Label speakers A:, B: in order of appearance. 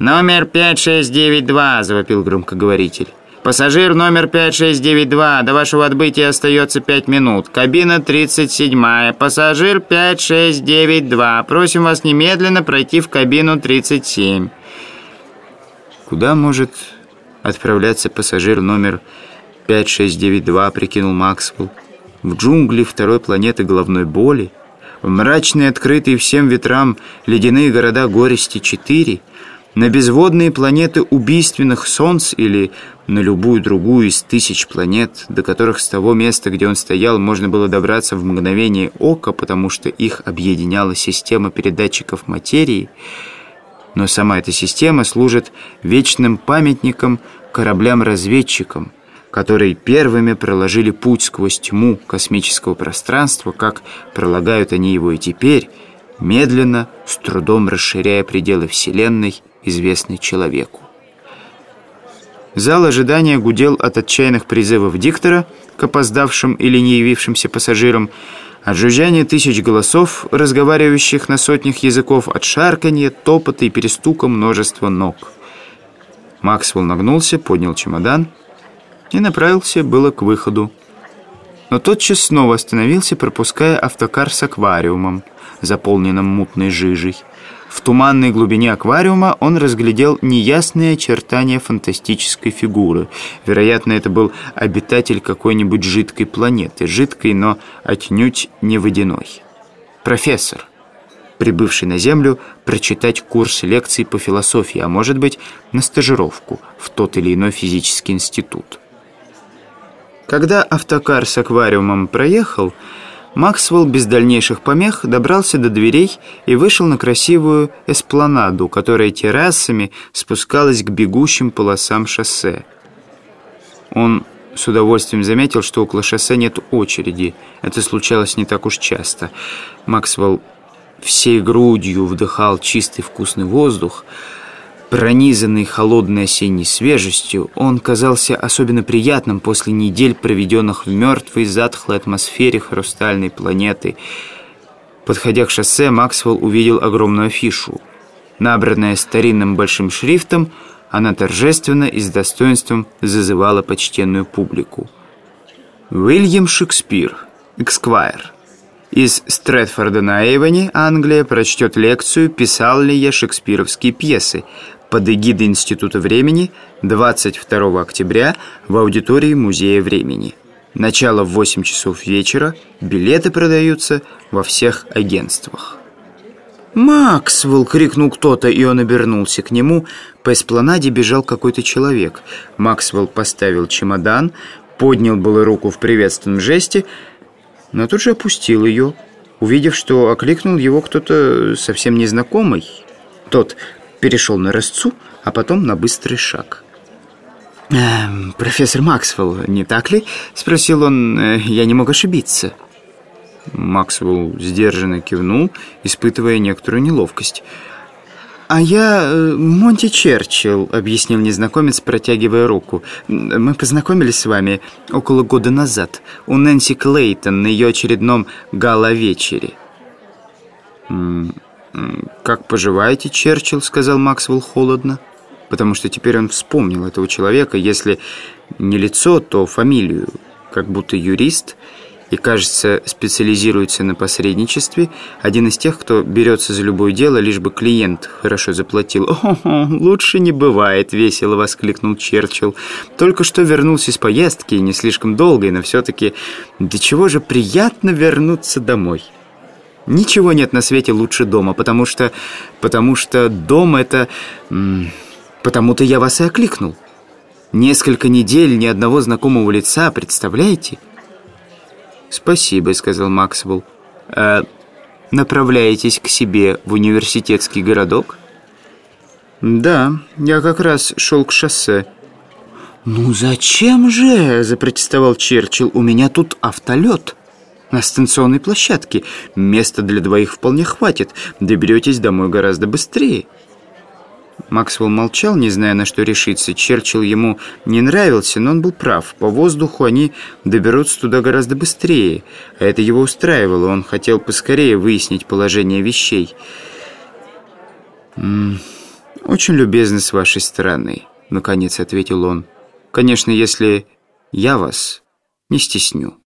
A: «Номер 5692», — завопил громкоговоритель. «Пассажир номер 5692, до вашего отбытия остается 5 минут. Кабина 37, пассажир 5692. Просим вас немедленно пройти в кабину 37».
B: «Куда может отправляться пассажир номер 5692?» — прикинул Максвелл. «В джунгли второй планеты головной боли? В мрачные, открытые всем ветрам ледяные города Горести-4?» На безводные планеты убийственных солнц или на любую другую из тысяч планет, до которых с того места, где он стоял, можно было добраться в мгновение ока, потому что их объединяла система передатчиков материи, но сама эта система служит вечным памятником кораблям-разведчикам, которые первыми проложили путь сквозь тьму космического пространства, как пролагают они его и теперь, медленно, с трудом расширяя пределы Вселенной, известный человеку. Зал ожидания гудел от отчаянных призывов диктора к опоздавшим или не явившимся пассажирам, от жужжания тысяч голосов, разговаривающих на сотнях языков, от шарканья, топота и перестука множества ног. Максвелл нагнулся, поднял чемодан и направился было к выходу. Но тотчас снова остановился, пропуская автокар с аквариумом, заполненным мутной жижей. В туманной глубине аквариума он разглядел неясные очертания фантастической фигуры. Вероятно, это был обитатель какой-нибудь жидкой планеты. Жидкой, но отнюдь не водяной. Профессор, прибывший на Землю прочитать курс лекций по философии, а может быть, на стажировку в тот или иной физический институт. Когда автокар с аквариумом проехал, Максвелл без дальнейших помех добрался до дверей и вышел на красивую эспланаду, которая террасами спускалась к бегущим полосам шоссе. Он с удовольствием заметил, что около шоссе нет очереди. Это случалось не так уж часто. Максвелл всей грудью вдыхал чистый вкусный воздух, Пронизанный холодной осенней свежестью, он казался особенно приятным после недель, проведенных в мертвой, затхлой атмосфере хрустальной планеты. Подходя к шоссе, Максвелл увидел огромную афишу. Набранная старинным большим шрифтом, она торжественно и с достоинством зазывала почтенную публику. Уильям Шекспир, Эксквайр. Из Стрэдфорда на Эйвоне, Англия, прочтет лекцию «Писал ли я шекспировские пьесы?» Под эгидой Института времени 22 октября в аудитории Музея времени. Начало в 8 часов вечера, билеты продаются во всех агентствах. «Максвелл!» — крикнул кто-то, и он обернулся к нему. По эспланаде бежал какой-то человек. Максвелл поставил чемодан, поднял было руку в приветственном жесте, но тут же опустил ее, увидев, что окликнул его кто-то совсем незнакомый. Тот перешел на рысцу, а потом на быстрый шаг. «Эм, «Профессор Максвелл, не так ли?» — спросил он. «Э, «Я не мог ошибиться». Максвелл сдержанно кивнул, испытывая некоторую неловкость. «А я э, Монти Черчилл», — объяснил незнакомец, протягивая руку. «Мы познакомились с вами около года назад у Нэнси Клейтон на ее очередном гала-вечере». «Как поживаете, Черчилл?» — сказал Максвелл холодно. Потому что теперь он вспомнил этого человека, если не лицо, то фамилию, как будто юрист, и, кажется, специализируется на посредничестве, один из тех, кто берется за любое дело, лишь бы клиент хорошо заплатил. «О, лучше не бывает», — весело воскликнул Черчилл. «Только что вернулся из поездки, не слишком долгой, но все-таки до чего же приятно вернуться домой». Ничего нет на свете лучше дома, потому что... Потому что дом это... Потому-то я вас и окликнул. Несколько недель ни одного знакомого лица, представляете? «Спасибо», — сказал Максвелл. «А направляетесь к себе в университетский городок?» «Да, я как раз шел к шоссе». «Ну зачем же?» — запротестовал Черчилл. «У меня тут автолет» на станционной площадке. Места для двоих вполне хватит. Доберетесь домой гораздо быстрее». Максвелл молчал, не зная, на что решиться. Черчилл ему не нравился, но он был прав. По воздуху они доберутся туда гораздо быстрее. А это его устраивало. Он хотел поскорее выяснить положение вещей. «Очень любезно с вашей стороны», — наконец ответил он. «Конечно, если я вас не стесню».